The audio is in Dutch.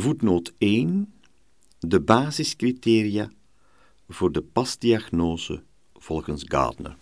Voetnoot 1. De basiscriteria voor de pasdiagnose volgens Gardner.